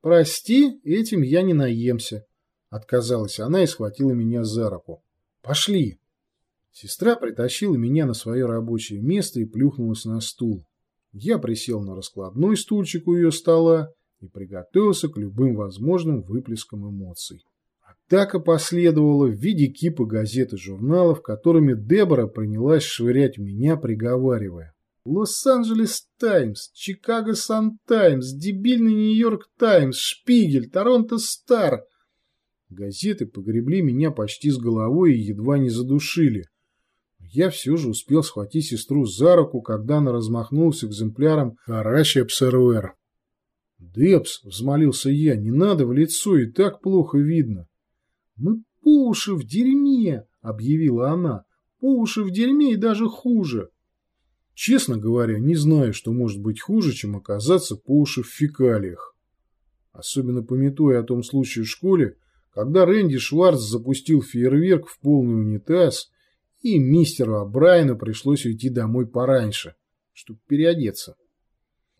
Прости, этим я не наемся. Отказалась она и схватила меня за руку. Пошли. Сестра притащила меня на свое рабочее место и плюхнулась на стул. Я присел на раскладной стульчик у ее стола и приготовился к любым возможным выплескам эмоций. Атака последовала в виде кипа газет и журналов, которыми Дебора принялась швырять меня, приговаривая. Лос-Анджелес Таймс, Чикаго Сан Таймс, дебильный Нью-Йорк Таймс, Шпигель, Торонто Стар. Газеты погребли меня почти с головой и едва не задушили. Я все же успел схватить сестру за руку, когда она размахнулась экземпляром Харачи Обсервер. «Депс», — взмолился я, — «не надо в лицо, и так плохо видно». «Мы по уши в дерьме», — объявила она. «По уши в дерьме и даже хуже». Честно говоря, не знаю, что может быть хуже, чем оказаться по уши в фекалиях. Особенно пометуя о том случае в школе, когда Рэнди Шварц запустил фейерверк в полный унитаз, и мистеру Абрайну пришлось уйти домой пораньше, чтобы переодеться.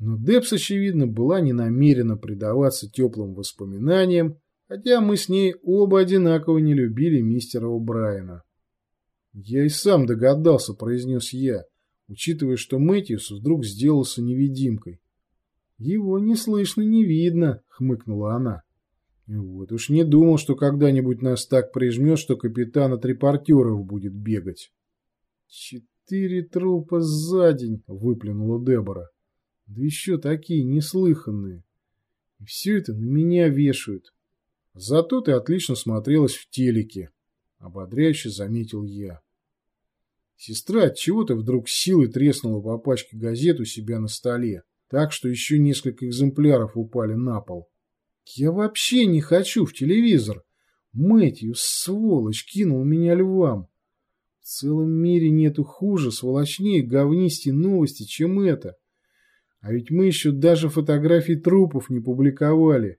Но Депс, очевидно, была не намерена предаваться теплым воспоминаниям, хотя мы с ней оба одинаково не любили мистера О'Брайена. «Я и сам догадался», — произнес я, — учитывая, что Мэтьюс вдруг сделался невидимкой. «Его не слышно, не видно», — хмыкнула она. «Вот уж не думал, что когда-нибудь нас так прижмет, что капитан от репортеров будет бегать». «Четыре трупа за день», — выплюнула Дебора. «Да еще такие неслыханные. И все это на меня вешают. Зато ты отлично смотрелась в телеке», — ободряюще заметил я. Сестра от чего-то вдруг силой треснула по пачке газет у себя на столе, так что еще несколько экземпляров упали на пол. Я вообще не хочу в телевизор. Мэтью, сволочь, кинул меня львам. В целом мире нету хуже, сволочнее, говнистей новости, чем это. А ведь мы еще даже фотографий трупов не публиковали.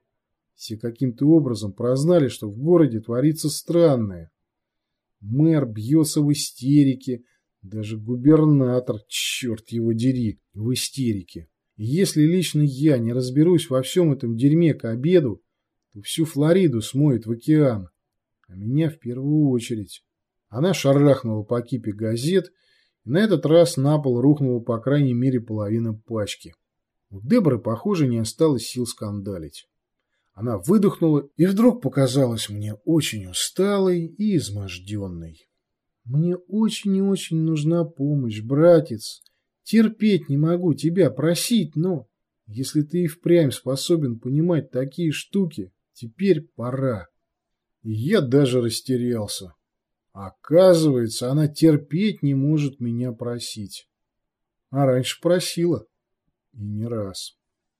Все каким-то образом прознали, что в городе творится странное. Мэр бьется в истерике, даже губернатор, черт его дери, в истерике. И если лично я не разберусь во всем этом дерьме к обеду, то всю Флориду смоет в океан. А меня в первую очередь. Она шарахнула по кипе газет, и на этот раз на пол рухнула по крайней мере половина пачки. У Деборы, похоже, не осталось сил скандалить. Она выдохнула и вдруг показалась мне очень усталой и изможденной. «Мне очень и очень нужна помощь, братец. Терпеть не могу тебя просить, но если ты и впрямь способен понимать такие штуки, теперь пора». И я даже растерялся. Оказывается, она терпеть не может меня просить. А раньше просила. И не раз.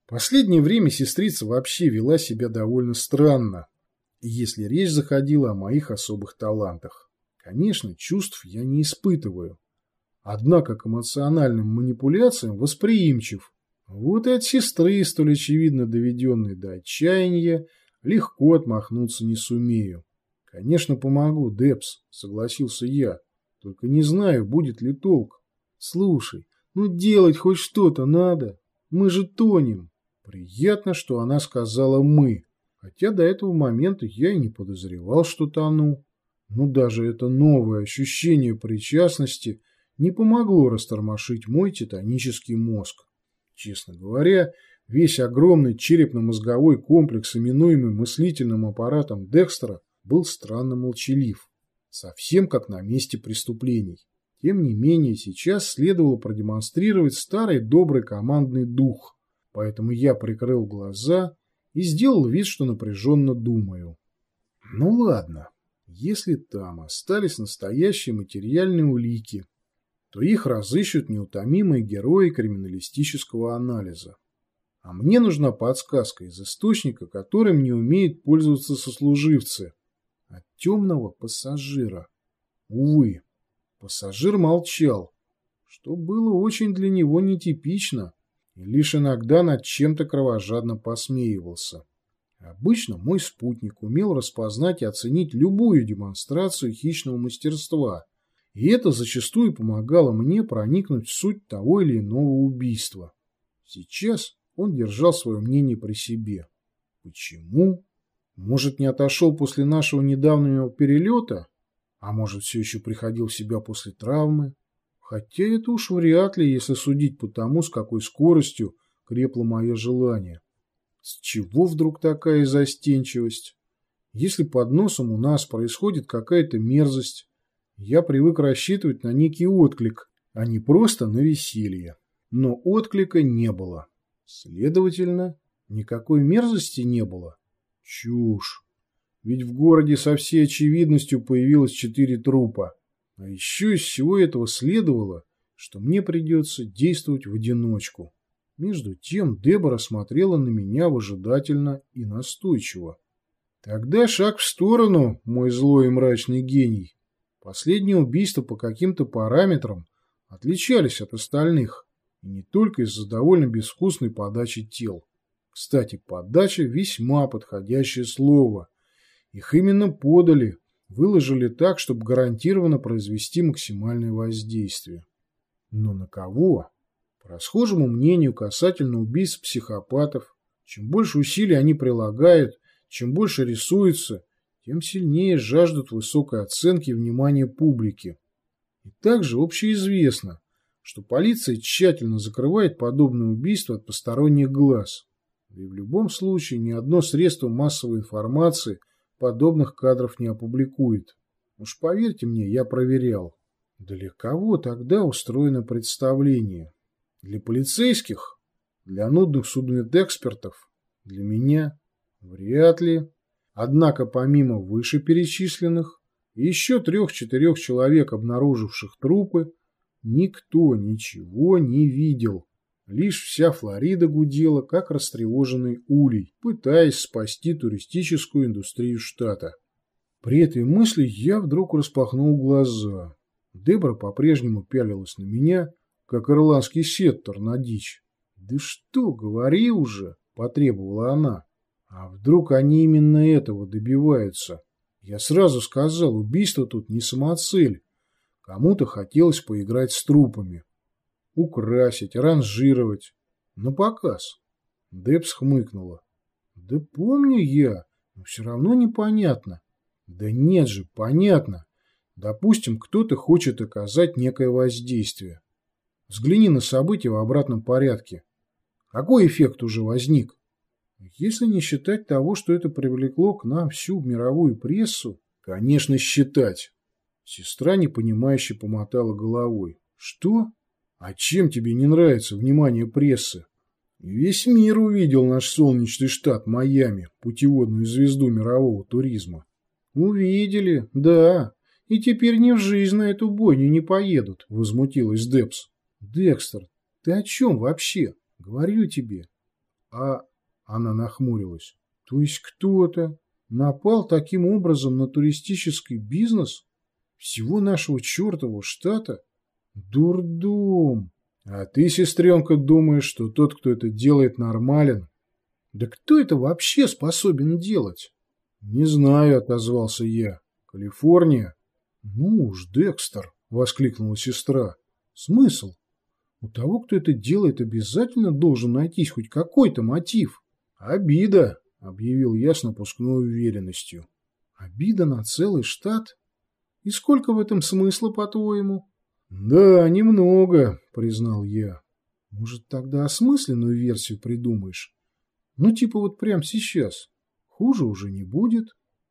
Последнее время сестрица вообще вела себя довольно странно, если речь заходила о моих особых талантах. Конечно, чувств я не испытываю. Однако к эмоциональным манипуляциям восприимчив. Вот и от сестры, столь очевидно доведенной до отчаяния, легко отмахнуться не сумею. Конечно, помогу, Депс, согласился я. Только не знаю, будет ли толк. Слушай, ну делать хоть что-то надо. Мы же тонем. Приятно, что она сказала «мы», хотя до этого момента я и не подозревал, что тону. Но даже это новое ощущение причастности не помогло растормошить мой титанический мозг. Честно говоря, весь огромный черепно-мозговой комплекс, именуемый мыслительным аппаратом Декстера, был странно молчалив, совсем как на месте преступлений. Тем не менее, сейчас следовало продемонстрировать старый добрый командный дух – поэтому я прикрыл глаза и сделал вид, что напряженно думаю. Ну ладно, если там остались настоящие материальные улики, то их разыщут неутомимые герои криминалистического анализа. А мне нужна подсказка из источника, которым не умеют пользоваться сослуживцы. От темного пассажира. Увы, пассажир молчал, что было очень для него нетипично и лишь иногда над чем-то кровожадно посмеивался. Обычно мой спутник умел распознать и оценить любую демонстрацию хищного мастерства, и это зачастую помогало мне проникнуть в суть того или иного убийства. Сейчас он держал свое мнение при себе. Почему? Может, не отошел после нашего недавнего перелета? А может, все еще приходил в себя после травмы? Хотя это уж вряд ли, если судить по тому, с какой скоростью крепло мое желание. С чего вдруг такая застенчивость? Если под носом у нас происходит какая-то мерзость, я привык рассчитывать на некий отклик, а не просто на веселье. Но отклика не было. Следовательно, никакой мерзости не было. Чушь. Ведь в городе со всей очевидностью появилось четыре трупа. А еще из всего этого следовало, что мне придется действовать в одиночку. Между тем Дебора смотрела на меня выжидательно и настойчиво. Тогда шаг в сторону, мой злой и мрачный гений. Последние убийства по каким-то параметрам отличались от остальных, и не только из-за довольно безвкусной подачи тел. Кстати, подача – весьма подходящее слово. Их именно подали, выложили так, чтобы гарантированно произвести максимальное воздействие. Но на кого? По расхожему мнению касательно убийств психопатов, чем больше усилий они прилагают, чем больше рисуются, тем сильнее жаждут высокой оценки и внимания публики. И также общеизвестно, что полиция тщательно закрывает подобные убийства от посторонних глаз. и в любом случае ни одно средство массовой информации подобных кадров не опубликует. Уж поверьте мне, я проверял. Для кого тогда устроено представление? Для полицейских? Для нудных судмедэкспертов? Для меня? Вряд ли. Однако помимо вышеперечисленных, еще трех-четырех человек, обнаруживших трупы, никто ничего не видел. Лишь вся Флорида гудела, как растревоженный улей, пытаясь спасти туристическую индустрию штата. При этой мысли я вдруг распахнул глаза. Дебра по-прежнему пялилась на меня, как ирландский сеттер на дичь. «Да что, говори уже!» – потребовала она. А вдруг они именно этого добиваются? Я сразу сказал, убийство тут не самоцель. Кому-то хотелось поиграть с трупами. Украсить, ранжировать. На показ. Депс хмыкнула. Да помню я, но все равно непонятно. Да нет же, понятно. Допустим, кто-то хочет оказать некое воздействие. Взгляни на события в обратном порядке. Какой эффект уже возник? Если не считать того, что это привлекло к нам всю мировую прессу, конечно, считать. Сестра непонимающе помотала головой. Что? А чем тебе не нравится внимание прессы? Весь мир увидел наш солнечный штат Майами, путеводную звезду мирового туризма. Увидели, да. И теперь ни в жизнь на эту бойню не поедут, возмутилась Депс. Декстер, ты о чем вообще? Говорю тебе. А она нахмурилась. То есть кто-то напал таким образом на туристический бизнес всего нашего чертового штата? Дурдом! А ты, сестренка, думаешь, что тот, кто это делает, нормален? Да кто это вообще способен делать? Не знаю, отозвался я. Калифорния? Ну уж, Декстер, воскликнула сестра. Смысл? У того, кто это делает, обязательно должен найтись хоть какой-то мотив. «Обида», — объявил я с напускной уверенностью. «Обида на целый штат? И сколько в этом смысла, по-твоему?» «Да, немного», — признал я. «Может, тогда осмысленную версию придумаешь? Ну, типа вот прямо сейчас. Хуже уже не будет.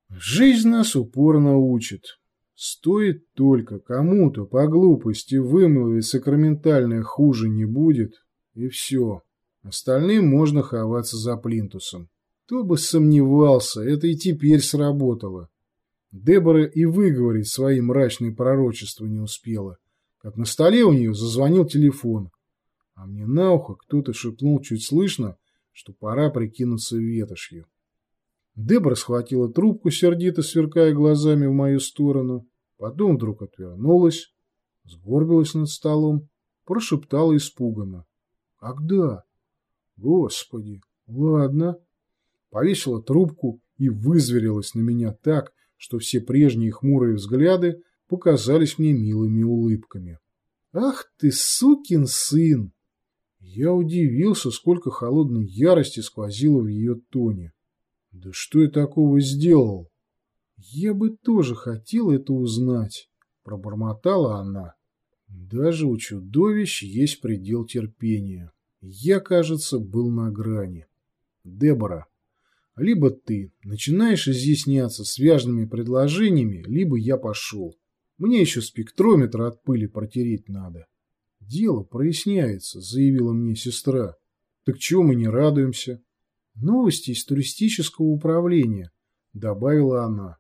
Жизнь нас упорно учит. Стоит только кому-то по глупости вымолвить сакраментальное «хуже не будет» — и все». Остальным можно ховаться за плинтусом. Кто бы сомневался, это и теперь сработало. Дебора и выговорить свои мрачные пророчества не успела, как на столе у нее зазвонил телефон, а мне на ухо кто-то шепнул чуть слышно, что пора прикинуться ветошью. Дебора схватила трубку, сердито сверкая глазами в мою сторону, потом вдруг отвернулась, сгорбилась над столом, прошептала испуганно. «Когда?» Господи, ладно. Повесила трубку и вызверилась на меня так, что все прежние хмурые взгляды показались мне милыми улыбками. «Ах ты, сукин сын!» Я удивился, сколько холодной ярости сквозило в ее тоне. Да что я такого сделал? Я бы тоже хотел это узнать, пробормотала она. Даже у чудовищ есть предел терпения. Я, кажется, был на грани. Дебора, либо ты начинаешь изъясняться связанными предложениями, либо я пошел. Мне еще спектрометр от пыли протереть надо. Дело проясняется, заявила мне сестра. Так чего мы не радуемся? Новости из туристического управления, добавила она.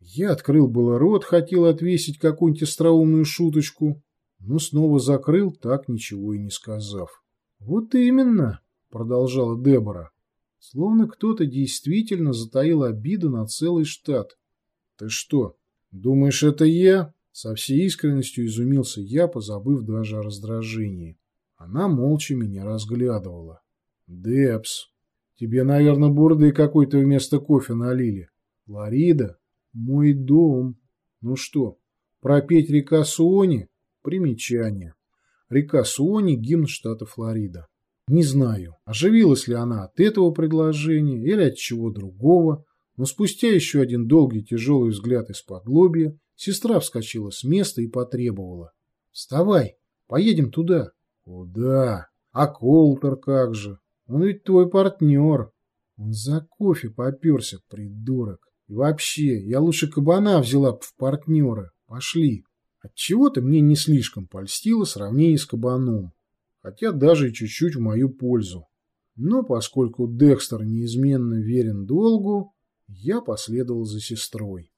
Я открыл было рот, хотел отвесить какую-нибудь остроумную шуточку, но снова закрыл, так ничего и не сказав. Вот именно, продолжала Дебора. Словно кто-то действительно затаил обиду на целый штат. Ты что, думаешь, это я? Со всей искренностью изумился я, позабыв даже о раздражении. Она молча меня разглядывала. Депс, тебе, наверное, бурды какой-то вместо кофе налили. Ларида, мой дом. Ну что, пропеть река Суони? Примечание. Река Суони – гимн штата Флорида. Не знаю, оживилась ли она от этого предложения или от чего другого, но спустя еще один долгий тяжелый взгляд из-под лобья сестра вскочила с места и потребовала. «Вставай, поедем туда». «Куда? А Колтер как же? Он ведь твой партнер». Он за кофе поперся, придурок. И вообще, я лучше кабана взяла в партнера. Пошли. Отчего-то мне не слишком польстило сравнение с кабаном хотя даже и чуть-чуть в мою пользу. Но поскольку Декстер неизменно верен долгу, я последовал за сестрой.